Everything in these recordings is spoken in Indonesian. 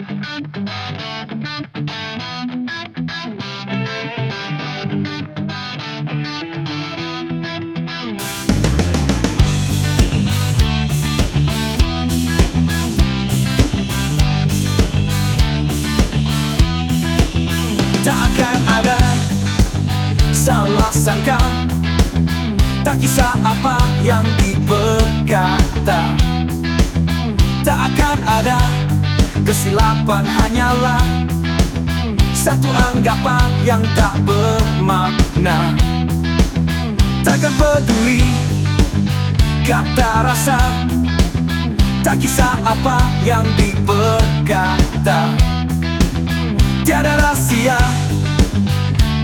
Salah sangka. Tak kisah apa yang diberkata Tak akan ada kesilapan hanyalah Satu anggapan yang tak bermakna. Takkan peduli kata rasa Tak kisah apa yang diberkata Tiada rahasia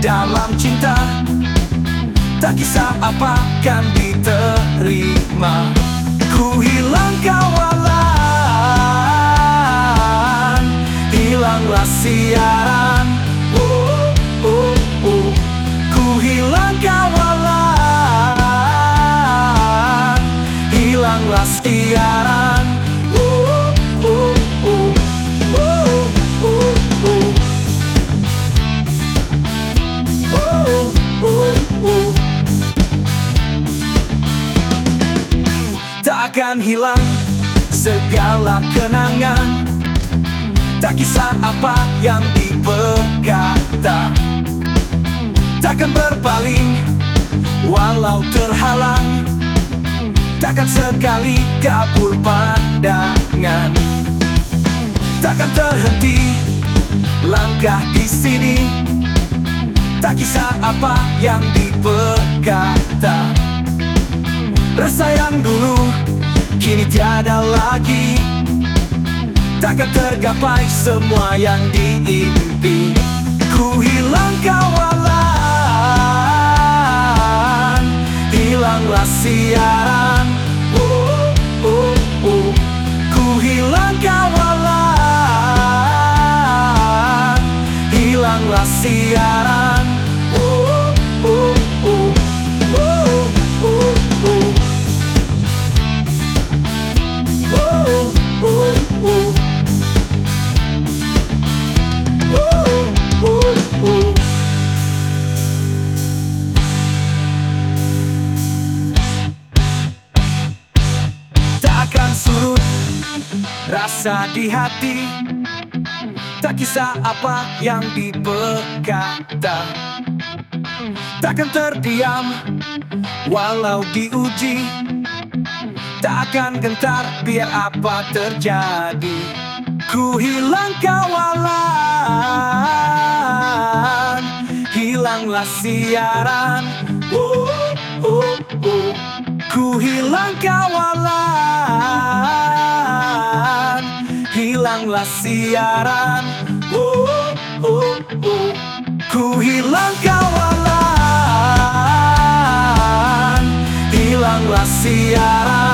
dalam cinta Tak kisah apa kan diterima. Ku hilang kawalan Tak akan hilang segala kenangan. Tak kisah apa yang diberkata Takkan berpaling walau terhalang. Takkan sekali kabur pandangan. Takkan terhenti langkah di sini Tak kisah apa yang diberkata Rasa yang dulu kini tiada lagi. Takkan tergapai semua yang diimpi. Ku hilang kawalan. Hilanglah siaran. Oh, oh, oh. Ku hilang kawalan. Hilanglah siaran rasa di hati. Tak kisah apa yang diberkata Takkan terdiam walau diuji. Tak akan gentar biar apa terjadi. Ku hilang kawalan. Hilanglah siaran. Oh, oh, oh. Ku hilang kawalan Hilanglah siaran. Oh, oh, oh. Ku hilang kawalan. Hilanglah siaran